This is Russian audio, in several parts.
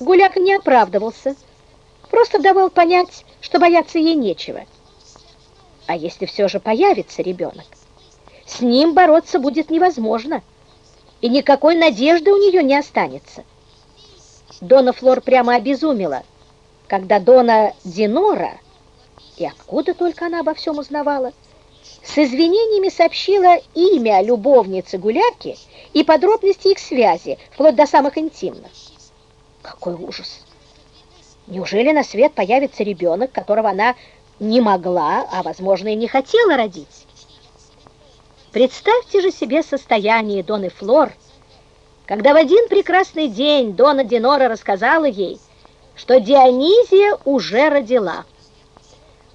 Гуляка не оправдывался, просто давал понять, что бояться ей нечего. А если все же появится ребенок, с ним бороться будет невозможно, и никакой надежды у нее не останется. Дона Флор прямо обезумела, когда Дона Динора, и откуда только она обо всем узнавала, с извинениями сообщила имя любовницы Гуляки и подробности их связи, вплоть до самых интимных. Какой ужас! Неужели на свет появится ребенок, которого она не могла, а, возможно, и не хотела родить? Представьте же себе состояние Доны Флор, когда в один прекрасный день Дона Динора рассказала ей, что Дионизия уже родила.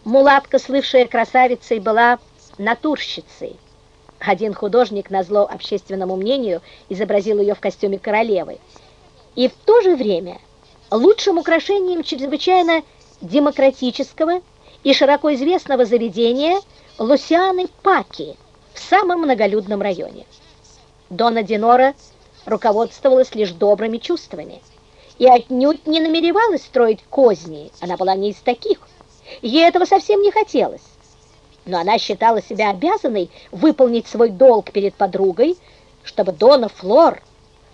Мулатка, слывшая красавицей, была натурщицей. Один художник, назло общественному мнению, изобразил ее в костюме королевы. И в то же время лучшим украшением чрезвычайно демократического и широко известного заведения Лусианы Паки в самом многолюдном районе. Дона Динора руководствовалась лишь добрыми чувствами и отнюдь не намеревалась строить козни, она была не из таких. Ей этого совсем не хотелось но она считала себя обязанной выполнить свой долг перед подругой, чтобы Дона Флор,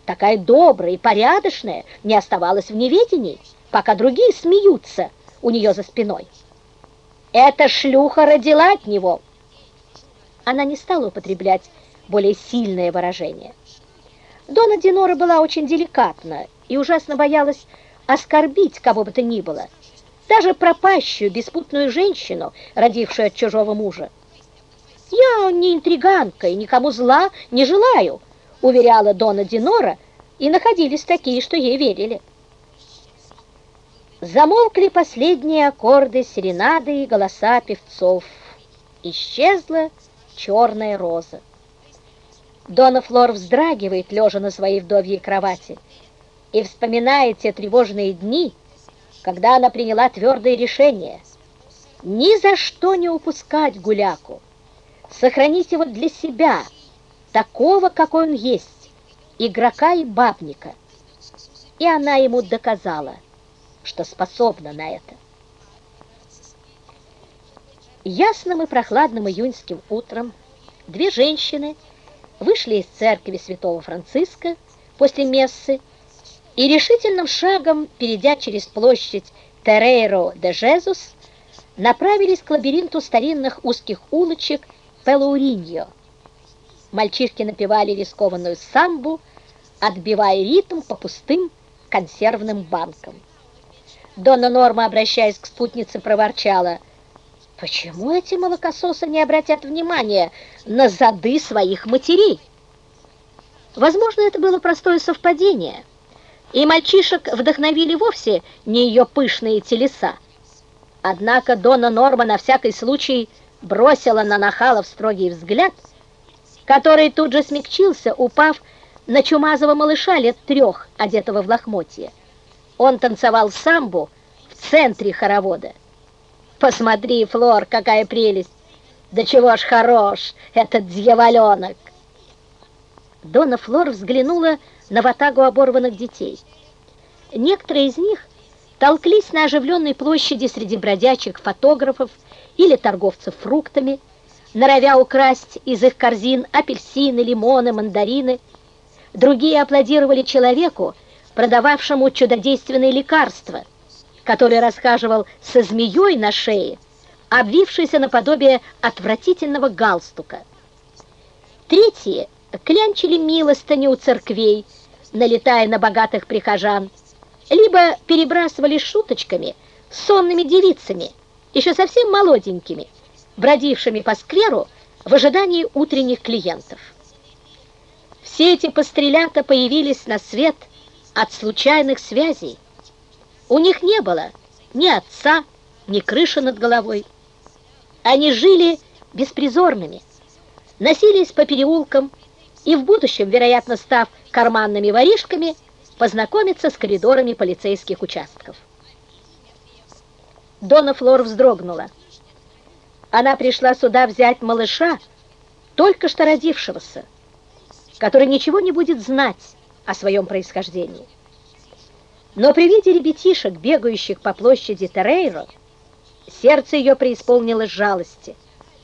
такая добрая и порядочная, не оставалась в неведении, пока другие смеются у нее за спиной. Эта шлюха родила от него. Она не стала употреблять более сильное выражение. Дона Динора была очень деликатна и ужасно боялась оскорбить кого бы то ни было – даже пропащую, беспутную женщину, родившую от чужого мужа. «Я не интриганка и никому зла не желаю», уверяла Дона Динора, и находились такие, что ей верили. Замолкли последние аккорды серенады и голоса певцов. Исчезла черная роза. Дона Флор вздрагивает, лежа на своей вдовьей кровати, и вспоминает те тревожные дни, когда она приняла твердое решение ни за что не упускать Гуляку, сохранить его для себя, такого, какой он есть, игрока и бабника. И она ему доказала, что способна на это. Ясным и прохладным июньским утром две женщины вышли из церкви святого Франциска после мессы и решительным шагом, перейдя через площадь Терейро де Жезус, направились к лабиринту старинных узких улочек Пелауриньо. Мальчишки напевали рискованную самбу, отбивая ритм по пустым консервным банкам. Донна Норма, обращаясь к спутнице, проворчала, «Почему эти молокососы не обратят внимания на зады своих матерей?» Возможно, это было простое совпадение – и мальчишек вдохновили вовсе не ее пышные телеса. Однако Дона Норма на всякий случай бросила на Нахалов строгий взгляд, который тут же смягчился, упав на чумазого малыша лет трех, одетого в лохмотье. Он танцевал самбу в центре хоровода. «Посмотри, Флор, какая прелесть! Да чего ж хорош этот дьяволенок!» Дона Флор взглянула на ватагу оборванных детей. Некоторые из них толклись на оживленной площади среди бродячих фотографов или торговцев фруктами, норовя украсть из их корзин апельсины, лимоны, мандарины. Другие аплодировали человеку, продававшему чудодейственные лекарства, который расхаживал со змеей на шее, обвившейся наподобие отвратительного галстука. Третьи клянчили милостыню у церквей, налетая на богатых прихожан, либо перебрасывали шуточками сонными девицами, еще совсем молоденькими, бродившими по скверу в ожидании утренних клиентов. Все эти пострелята появились на свет от случайных связей. У них не было ни отца, ни крыши над головой. Они жили беспризорными, носились по переулкам и в будущем, вероятно, став карманными воришками, познакомиться с коридорами полицейских участков. Дона Флор вздрогнула. Она пришла сюда взять малыша, только что родившегося, который ничего не будет знать о своем происхождении. Но при виде ребятишек, бегающих по площади Террейро, сердце ее преисполнилось жалости –